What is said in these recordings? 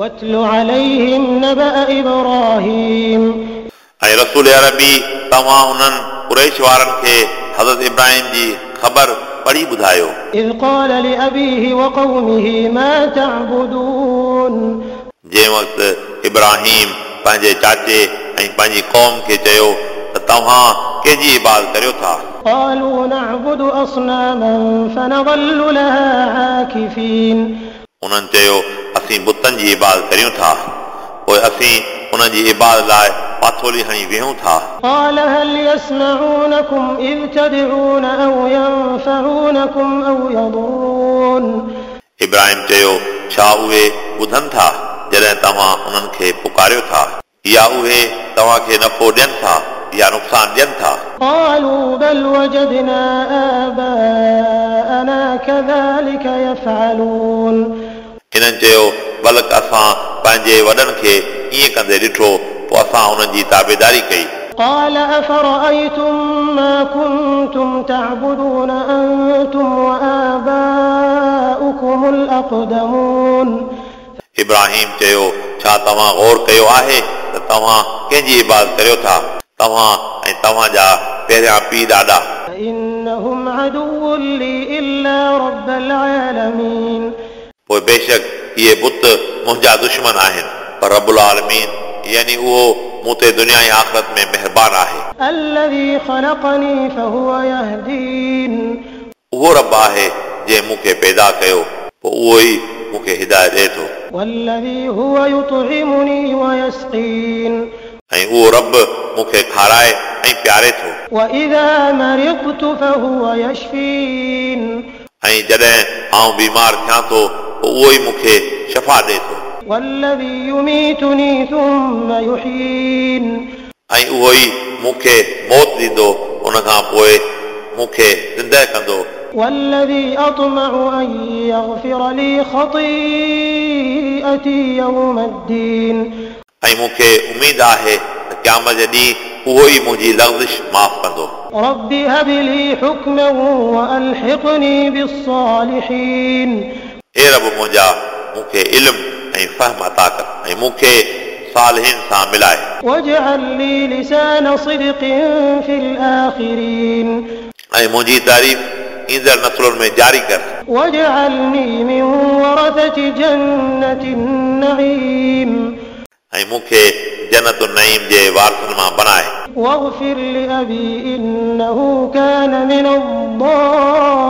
واتل عليهم نبأ إبراهيم ऐं रसूल अरबी तव्हां उन्हनि कुरैश वारनि खे हज़रत इब्राहिम जी ख़बर पढ़ी ॿुधायो إذ قال لأبيه وقومه ما تعبدون जंहिं वक़्तु इब्राहिम पंहिंजे चाचे ऐं पंहिंजी क़ौम खे चयो त तव्हां कंहिंजी इबादत करियो था قالوا نعبد أصناما فنظل لها عاكفين उन्हनि चयो असीं बुतनि जी इबादत करियूं था पोइ असीं उन्हनि जी इबादत लाइ पाथोली हणी वेहूं था قال هل يسمعونكم إذ تدعون أو ينفعونكم أو يضرون इब्राहिम चयो छा उहे ॿुधनि था जॾहिं तव्हां उन्हनि खे पुकारियो था या उहे तव्हांखे नफ़ो ॾियनि था या नुक़सान ॾियनि था قالوا بل وجدنا آباءنا كذلك يفعلون हिननि चयो बल्कि असां पंहिंजे वॾनि खे ईअं कंदे ॾिठो पोइ असां उन्हनि जी ताबेदारी कई قال أفرأيتم ما كنتم تعبدون أنتم وآباؤكم الأقدمون इब्राहिम चयो छा तव्हां गौर कयो आहे त तव्हां कंहिंजी इबादत करियो था तव्हां ऐं तव्हांजा पहिरियां पीउ ॾाॾा فإنهم عدو لي إلا رب العالمين पोइ बेशक इहे बुत मुंहिंजा दुश्मन आहिनि पर रबुल आलमीन यानी उहो मूं ते दुनिया ऐं आख़िरत में महिरबान आहे الذي خلقني فهو يهدين उहो रब आहे जंहिं मूंखे पैदा कयो पोइ उहो ई मूंखे हिदायत ॾिए थो والذي هو يطعمني ويسقين ऐं उहो रब मूंखे खाराए ऐं प्यारे थो وإذا مرضت فهو يشفين ऐं जॾहिं आउं बीमार थियां थो पोइ उहो ई मूंखे शफ़ा ॾिए थो والذي يميتني ثم يحيين ऐं उहो ई मूंखे मौत ॾींदो उन खां पोइ मूंखे ज़िंदह कंदो والذي أطمع أن يغفر لي خطيئتي يوم الدين ऐं मूंखे उमेद आहे त क़यामत जे ॾींहुं उहो ई मुंहिंजी लग़्ज़िश माफ़ कंदो رب هب لي حكما وألحقني بالصالحين हे रब मुंहिंजा मूंखे इल्मु ऐं फ़हम अता कर ऐं मूंखे सालहिन सां मिलाए واجعل لي لسان صدق في الآخرين ऐं मुंहिंजी तारीफ़ ईंदड़ नसलुनि में जारी कर واجعلني من ورثة جنة النعيم ऐं मूंखे जन्नत नईम जे वारसनि मां बणाए واغفر لأبي إنه كان من الضالين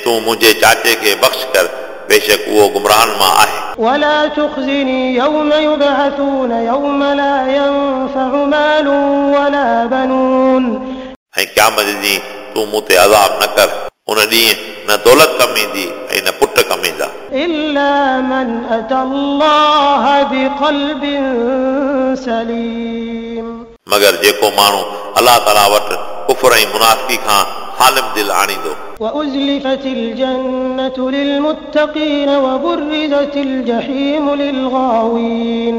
ऐं तूं मुंहिंजे चाचे खे बख़्श कर बेशक उहो गुमराहनि मां आहे ولا تخزني يوم يبعثون يوم لا ينفع مال ولا بنون ऐं क़यामत जे ॾींहुं तूं मूं ते अज़ाब न कर उन ॾींहुं न दौलत कमु ईंदी ऐं न पुट कमु ईंदा إلا من أتى الله بقلب سليم मगर जेको माण्हू अलाह ताला वटि कुफर ऐं मुनाफ़ी खां सालिम दिलि आणींदो وأزلفت الجنة للمتقين وبرزت الجحيم للغاوين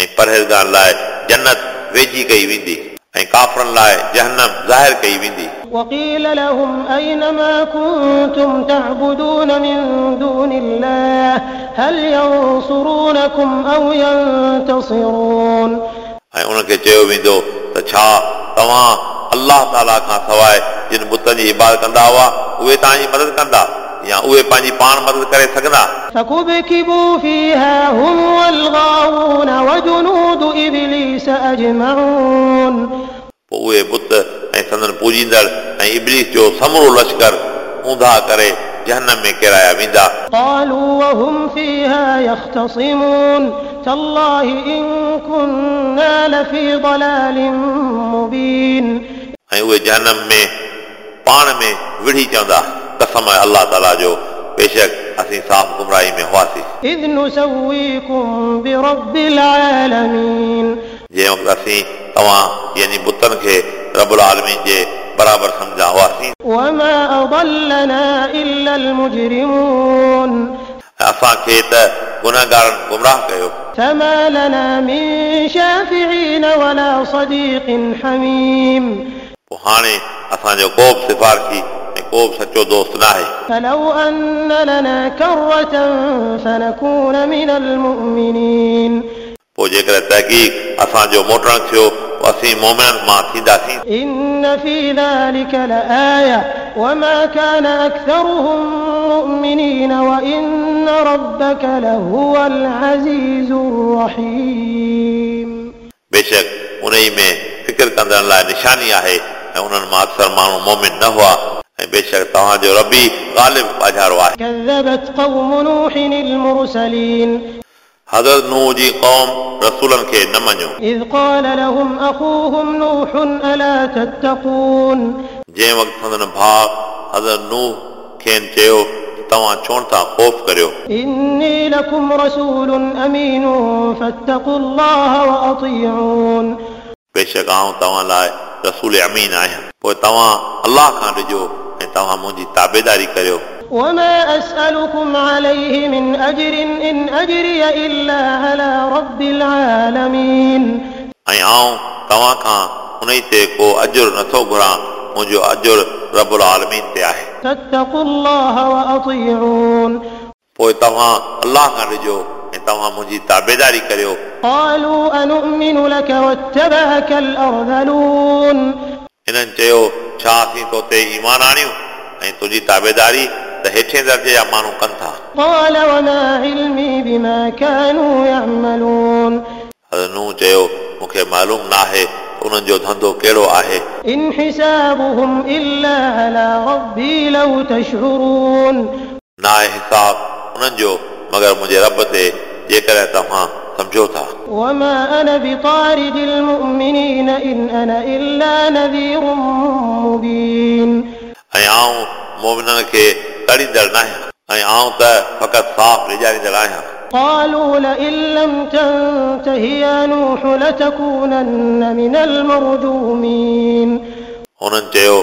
ऐं परहेज़गार लाइ जन्नत वेझी कई वेंदी ऐं काफ़रनि लाइ जहनम ज़ाहिर कई वेंदी وقيل لهم أين ما كنتم تعبدون من دون الله هل ينصرونكم أو ينتصرون ऐं उनखे चयो वेंदो त छा तव्हां अलाह ताला खां सवाइ जिन बुतनि जी इबादत कंदा हुआ उहे तव्हांजी मदद कंदा या उहे पंहिंजी पाण मदद करे सघंदा فكبكبوا فيها هم والغاوون وجنود إبليس أجمعون पोइ उहे बुत ऐं संदन पूजींदड़ ऐं इबलीस जो समूरो लश्कर ऊंधा करे जहनम में किराया वेंदा قالوا وهم فيها يختصمون تالله إن كنا لفي ضلال مبين ऐं उहे जहनम में पाण में विढ़ी चवंदा कसम आहे अलाह ताला जो बेशक असीं साफ़ गुमराही में हुआसीं إذ نسويكم برب العالمين जंहिं वक़्तु असीं तव्हां यानी बुतनि खे रबुल आलमीन जे बराबरि सम्झा हुआसीं وما أضلنا إلا المجرمون ऐं असांखे त गुनहगारनि गुमराह कयो فما لنا من شافعين ولا صديق حميم पोइ हाणे असांजो को बि सिफारशी ऐं को बि सचो दोस्त न आहे فلو أن لنا كرة فنكون من المؤمنين पोइ जेकर तहक़ीक़ असांजो मोटणु थियो असीं मोमिननि मां थींदासीं إن في ذلك لآية وما كان أكثرهم مؤمنين وإن ربك لهو العزيز الرحيم बेशक उन ई में फिक्र कंदड़ लाइ निशानी आहे ऐं उन्हनि मां अक्सर माण्हू मोमिन न हुआ ऐं बेशक तव्हांजो रबी ग़ालिब ॿाझारो आहे كذبت قوم نوح المرسلين हज़रत नूह जी क़ौम रसूलनि खे न मञियो إذ قال لهم أخوهم نوح ألا تتقون जंहिं वक़्तु संदन भाउ हज़रत नूह खेनि चयो त तव्हां छो था ख़ौफ़ करियो إني لكم رسول أمين فاتقوا الله وأطيعون बेशक आऊं तव्हां लाइ रसूल अमीन आहियां पोइ तव्हां अलाह खां ॾिजो ऐं तव्हां मुंहिंजी ताबेदारी करियो وما أسألكم عليه من أجر إن أجري إلا على رب العالمين ऐं आऊं तव्हां खां उन ई ते को अजुर नथो घुरां मुंहिंजो अजुर रबुल आलमीन ते आहे فاتقوا الله وأطيعون पोइ तव्हां अलाह खां ॾिजो ऐं तव्हां मुंहिंजी ताबेदारी करियो हिननि चयो छा असीं तो ते ईमान आणियूं ऐं तुंहिंजी ताबेदारी त हेठें दर्जे जा माण्हू कनि था नूह चयो मूंखे मालूम न आहे उन्हनि जो धंधो कहिड़ो आहे न आहे हिसाब उन्हनि जो मगर मुंहिंजे रब ते जेकॾहिं तव्हां सम्झो था وما أنا بطارد المؤمنين إن أنا إلا نذير مبين ऐं आऊं मोमिननि खे तड़ींदड़ न आहियां ऐं आऊं त फ़क़ति साफ़ ॾेजारींदड़ आहियां قالوا لئن لم تنته يا نوح لتكونن من المرجومين हुननि चयो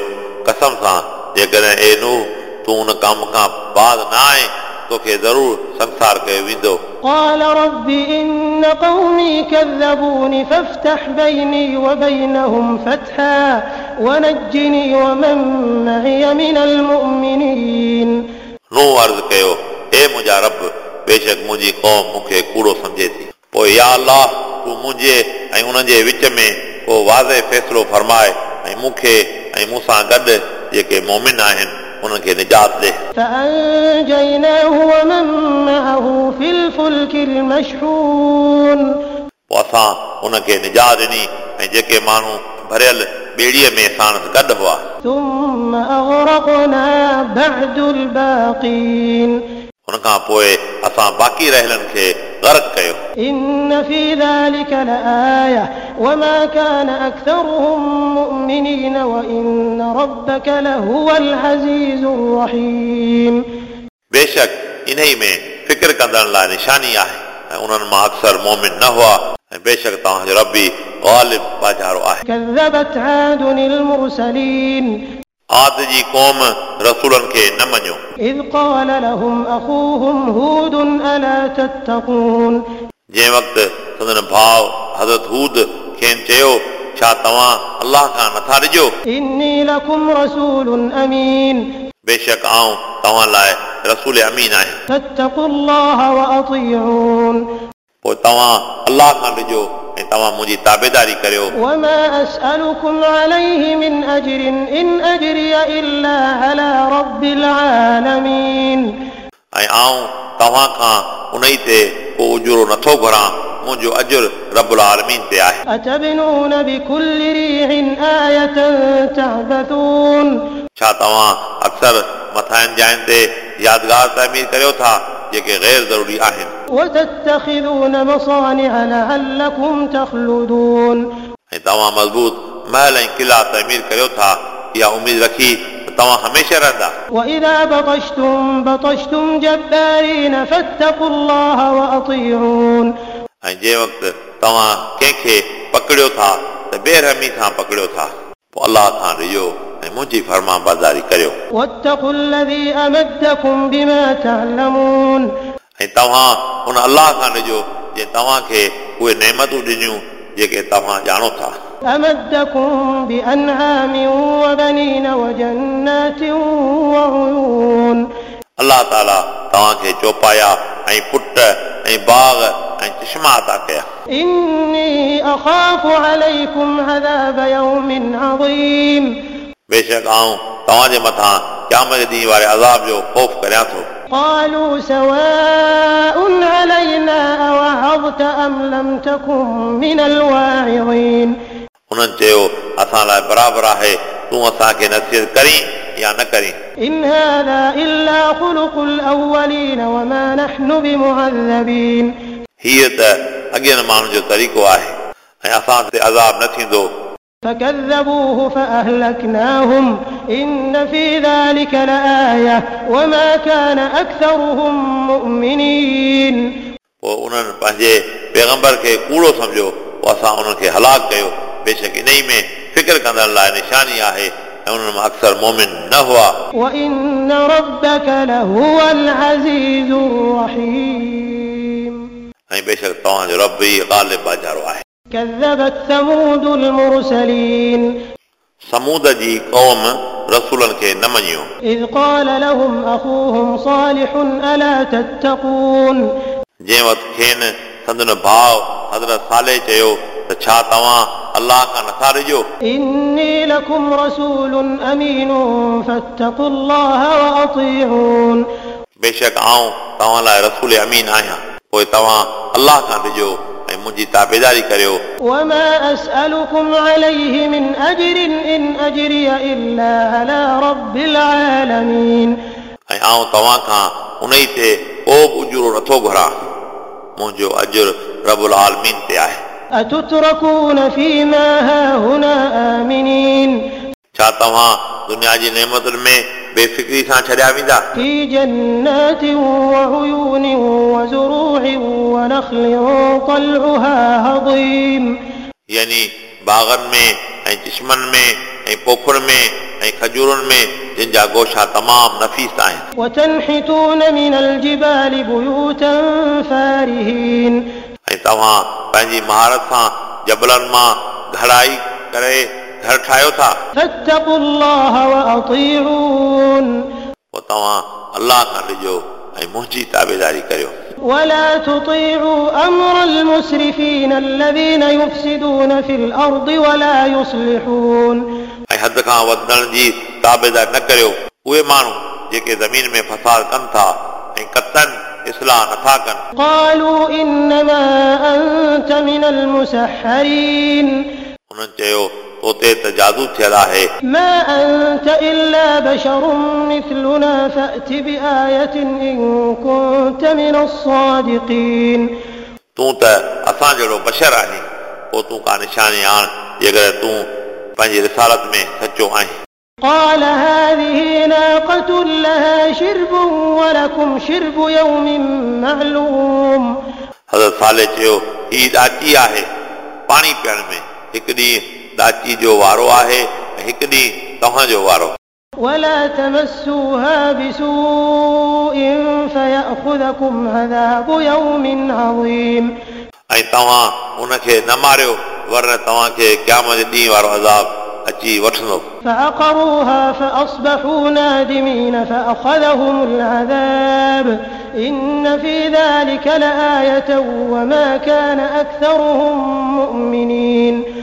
कसम सां जेकॾहिं ए नूह तूं उन कम खां बाद न आहे तोखे ज़रूरु संसार कयो वेंदो قال رب إن قومي كذبوني فافتح بيني وبينهم فتحا ونجني ومن معي من المؤمنين नूह अर्ज़ु कयो हे मुंहिंजा रब बेशक मुंहिंजी क़ौम मूंखे कूड़ो सम्झे थी पोइ या अलाह तूं मुंहिंजे ऐं उन्हनि जे विच में को वाज़े फ़ैसिलो फरमाए ऐं मूंखे ऐं मूंसां गॾु जेके मोमिन आहिनि उन्हनि खे निजात ॾे فأنجيناه ومن معه في الفلك المشحون पोइ असां उनखे निजात ॾिनी ऐं जेके माण्हू भरियल ॿेड़ीअ में साण गॾु हुआ ثم أغرقنا بعد الباقين हुन खां पोइ असां बाक़ी रहियलनि खे ग़र्क़ कयो إن في ذلك لآية وما كان أكثرهم مؤمنين وإن ربك لهو العزيز الرحيم बेशक इन ई में फिक्र कंदड़ लाइ निशानी आहे ऐं उन्हनि मां अक्सर मोमिन न हुआ ऐं बेशक तव्हांजो रबी ग़ालिब बाज़ारो आहे كذبت عاد المرسلين आद जी क़ौम रसूलनि खे न मञियो إذ قال لهم أخوهم هود ألا تتقون؟ جنهن وقت سندن بھاءُ حضرت هود کين چيو ڇا توهان الله کان نٿا ڏجو إني لكم رسول أمين. بيشڪ آئون توهان لاءِ رسول امين آهيان فاتقوا الله وأطيعون. پوءِ توهان الله کان جو तव्हां मुंहिंजी ताबेदारी करियो وما أسألكم عليه من أجر إن أجري إلا على رب العالمين ऐं आऊं तव्हां खां उन ई ते को उजरो नथो घुरां मुंहिंजो अजुर रबुल आलमीन ते आहे أتبنون بكل ريع آية تعبثون छा तव्हां अक्सर मथांनि जायुनि ते यादगार तामीर करियो था जेके गैर ज़रूरी आहिनि وتتخذون مصانع لعلكم تخلدون ऐं तव्हां मज़बूत महल ऐं किला तामीर करियो था इहा उमेद रखी त तव्हां हमेशह रहंदा وإذا بطشتم بطشتم جبارين فاتقوا الله وأطيعون ऐं जंहिं वक़्तु तव्हां कंहिंखे पकड़ियो था त बेरहमी सां पकड़ियो था पोइ अलाह खां ॾिजो ऐं मुंहिंजी फर्मा बरदारी करियो واتقوا الذي أمدكم بما تعلمون ऐं तव्हां हुन अलाह खां ॾिजो जे तव्हांखे उहे नेमतूं ॾिनियूं जेके तव्हां ॼाणो था أمدكم بأنعام وبنين وجنات وعيون अलाह ताला तव्हांखे चौपाया ऐं पुट ऐं बाग ऐं चश्मा अता कया إني أخاف عليكم عذاب يوم عظيم बेशक आऊं तव्हांजे मथां क़यामत ॾींहं वारे अज़ाब जो ख़ौफ़ करियां थो قالوا سواء علينا أوعظت أم لم تكن من الواعظين. انہن چيو اسان لاءِ برابر آهي تو اسان کي نصيحت ڪرين يا نه ڪرين إن هذا إلا خلق الأولين وما نحن بمعذبين. هي ته اڳيان ماڻهن جو طريقو آهي ۽ اسان تي عذاب نه ٿيندو فكذبوه فأهلكناهم إن في ذلك لآية وما كان أكثرهم مؤمنين पोइ उन्हनि पंहिंजे पैगंबर खे कूड़ो सम्झो पोइ असां उन्हनि खे हलाक कयो बेशक इन ई में फिक्र कंदड़ लाइ निशानी आहे ऐं उन्हनि मां अक्सर मोमिन न हुआ وإن ربك لهو العزيز الرحيم ऐं बेशक तव्हांजो रब ई ग़ालिब बाजारो आहे كذبت ثمود المرسلين. ثمود جي قوم رسولن کي نه مڃيو إذ قال لهم أخوهم صالح ألا تتقون؟ جنهن وقت کين سندن ڀاءُ حضرت صالح چيو ته ڇا توهان الله کان نٿا رجو إني لكم رسول أمين فاتقوا الله وأطيعون. بيشڪ آئون توهان لاءِ رسول امين آهيان پوءِ توهان الله کان رجو ऐं मुंहिंजी ताबेदारी करियो وما أسألكم عليه من أجر إن أجري إلا على رب العالمين ऐं आऊं तव्हां खां उन ई ते को बि उजूरो नथो घुरां मुंहिंजो अजुर रबुल आलमीन ते आहे أتتركون فيما هاهنا آمنين छा तव्हां दुनिया जी नेमतुनि में बेफ़िक्री सां छॾिया वेंदा في جنات وعيون وزروع ونخل طلعها هضيم यानी बाग़नि में ऐं चश्मनि में ऐं पोखुनि में ऐं खजूरनि में जिन जा गोशा तमामु नफ़ीस आहिनि وتنحتون من الجبال بيوتا فارهين ऐं तव्हां पंहिंजी महारत सां जबलनि मां घड़ाई करे घर ठाहियो था فاتقوا الله وأطيعون पोइ तव्हां अलाह खां ॾिजो ऐं मुंहिंजी ताबेदारी करियो ولا تطيعوا أمر المسرفين الذين يفسدون في الأرض ولا يصلحون ऐं हद खां वधण जी ताबेदारी न करियो उहे माण्हू जेके ज़मीन में फसाद कनि था ऐं कतनि इस्लाह नथा कनि قالوا إنما أنت من المسحرين انہن چيو تو تي ته جادو ٿيل آهي ما انت الا بشر مثلنا فأت بآية ان كنت من الصادقين تو ته اسان جهڙو بشر آهي أو تو قال هذه ناقة لها شرب ولكم شرب يوم معلوم حضرت صالح چيو هي ڏاٽي آهي پاڻي پيئڻ ۾ हिकु ॾींहुं ॾाची जो वारो आहे ऐं हिकु ॾींहुं तव्हांजो वारो ولا تمسوها بسوء فيأخذكم عذاب يوم عظيم ऐं तव्हां उनखे न मारियो वरन तव्हांखे क़याम जे ॾींहुं वारो अज़ाब अची वठंदो فعقروها فأصبحوا نادمين فأخذهم العذاب إن في ذلك لآية وما كان أكثرهم مؤمنين पोइ उन्हनि